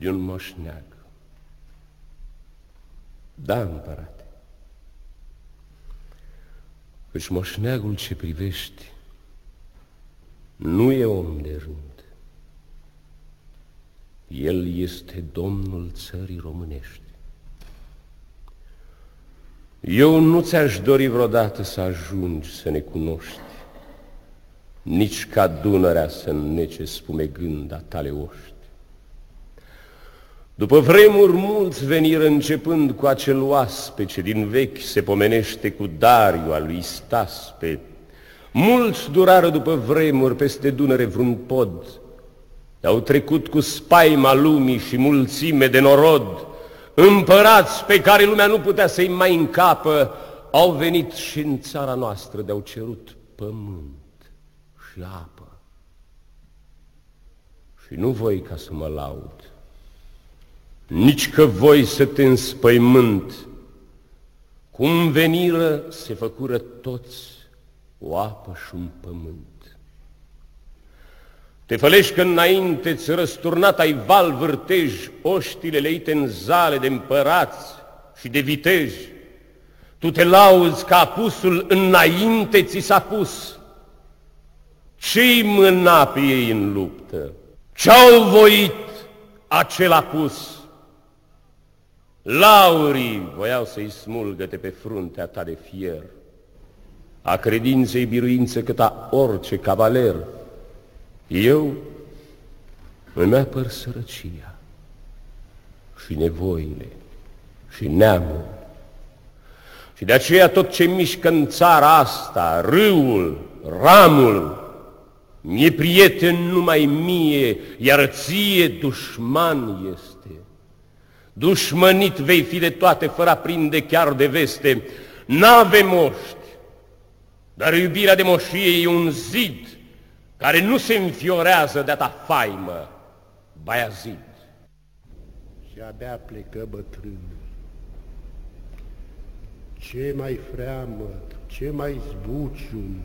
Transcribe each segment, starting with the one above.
de un moșneag. Da, împărate, căci moșneagul ce privești nu e om de rând. El este domnul țării românești. Eu nu ți-aș dori vreodată să ajungi să ne cunoști, nici ca Dunărea să nece spumegând a tale oști. După vremuri mulți veniră începând cu acel oaspe ce din vechi se pomenește cu Dariu al lui Staspe. Mulți durară după vremuri peste Dunăre vreun pod, au trecut cu spaima lumii și mulțime de norod, împărați pe care lumea nu putea să-i mai încapă, au venit și în țara noastră de-au cerut pământ și apă. Și nu voi ca să mă laud, nici că voi să te înspăimânt. Cum veniră, se făcură toți o apă și un pământ. Te fălești că înainte-ți răsturnat ai val vârtej, oștile leite în zale de împărați și de viteji. Tu te lauzi că apusul înainte ți s-a pus. Ce-i mâna pe ei în luptă? Ce-au voit acel apus? Laurii voiau să-i smulgă-te pe fruntea ta de fier, a credinței biruință cât a orice cavaler, eu îmi apăr sărăcia și nevoile și neamul. Și de aceea tot ce mișcă în țara asta, râul, ramul, mi-e prieten numai mie, iar ție dușman este. Dușmănit vei fi de toate, fără a prinde chiar de veste. N-avem moști, dar iubirea de moșie e un zid care nu se înfiorează de-a ta faimă, Baiazid. Și abia plecă bătrânul. Ce mai freamăt, ce mai zbucium,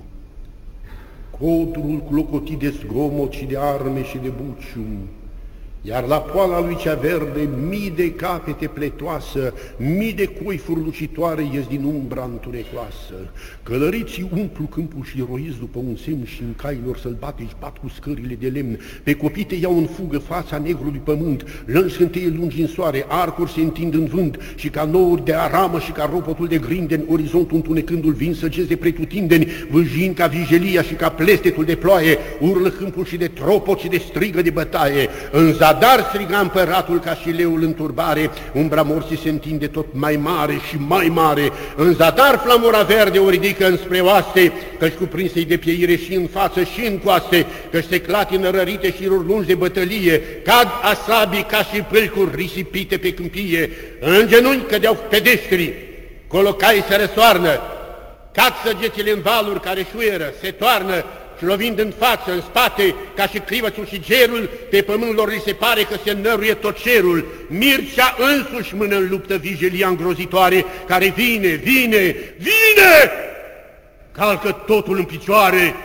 codrul clocotit de zgomot și de arme și de bucium, iar la poala lui cea verde, mii de capete pletoasă, mii de coi furlucitoare ies din umbra întunecoasă. Călăriții umplu câmpul și eroiesc după un semn și în cailor sălbatici bat cu scările de lemn. Pe copite iau în fugă fața negrului pământ, lănci scânteie lungi în soare, arcuri se întind în vânt și ca nouri de aramă și ca ropotul de grinden, orizontul întunecându-l vin săgeze pretutindeni, vâjind ca vijelia și ca plestetul de ploaie, urlă câmpul și de tropot și de strigă de bătaie. În zadar striga împăratul ca și leul în turbare, umbra morții se întinde tot mai mare și mai mare. În zadar flamura verde o ridică înspre oaste, căci cuprinse de pieire și în față și în coaste, căci se clatină rărite și lungi de bătălie, cad asabii ca și pâlcuri risipite pe câmpie, în genunchi cădeau pedestrii, colocai se răsoarnă, cad săgețile în valuri care șuieră, se toarnă, și lovind în față, în spate, ca și crivățul și gerul, pe pământ lor li se pare că se năruie tot cerul. Mircea însuși mână în luptă vigilia îngrozitoare, care vine, vine, vine! Calcă totul în picioare,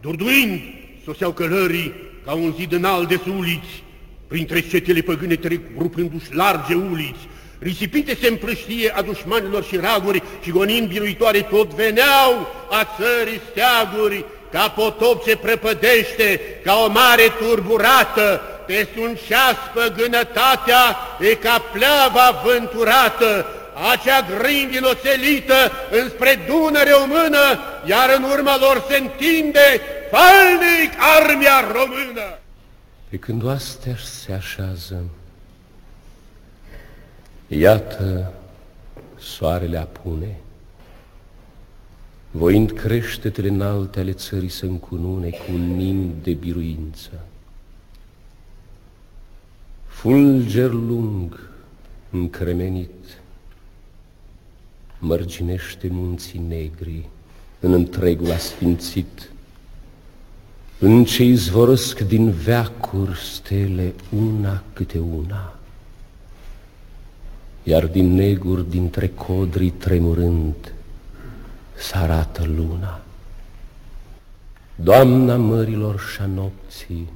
durduind, soseau călării ca un zid înalt de suliți, printre cetele păgâne trec rupându-și large uliți, risipite se împrăștie a dușmanilor și raguri și gonind biruitoare tot veneau a țării steaguri ca potop ce prăpădește, ca o mare turburată, pe sunt ceas păgânătatea, e ca pleava vânturată, acea grindin oțelită înspre Dunăre o mână, iar în urma lor se întinde falnic armia română. Pe când oastea se așează, iată soarele apune, voind creștetele înalte ale țării să încunune cu un nim de biruință. Fulger lung, încremenit, mărginește munții negri în întregul asfințit, în ce izvorăsc din veacuri stele una câte una, iar din neguri dintre codrii tremurând, să arată luna. Doamna mărilor și a nopții,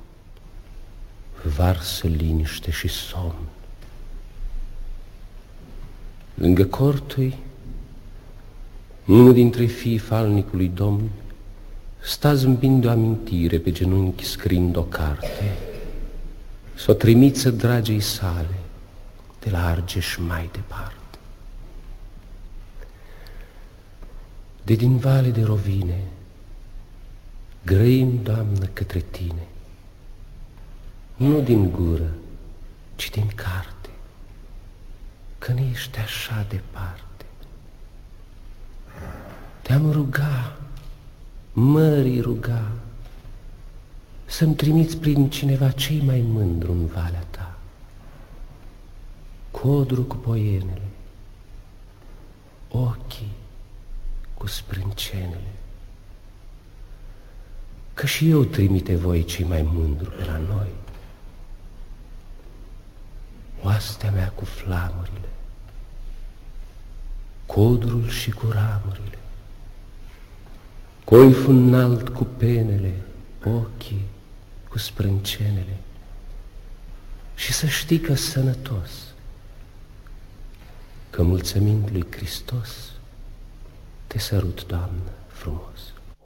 varsă liniște și somn. Lângă cortui, unul dintre fiii falnicului domn sta zâmbind o amintire pe genunchi scrind o carte, s-o trimiță dragei sale de la Argeș mai departe. De din vale de rovine, grăim, Doamnă, către Tine, nu din gură, ci din carte, că ne ești așa departe. Te-am ruga, mării ruga, să-mi trimiți prin cineva cei mai mândru în valea ta, codru cu poienele, ochii cu sprâncenele, că și eu trimite voi cei mai mândru pe la noi. Oastea mea cu flamurile, codrul și cu ramurile, coiful înalt cu penele, ochii cu sprâncenele, și să știi că sănătos, că mulțămind lui Hristos, te sărut, Doamnă, frumos.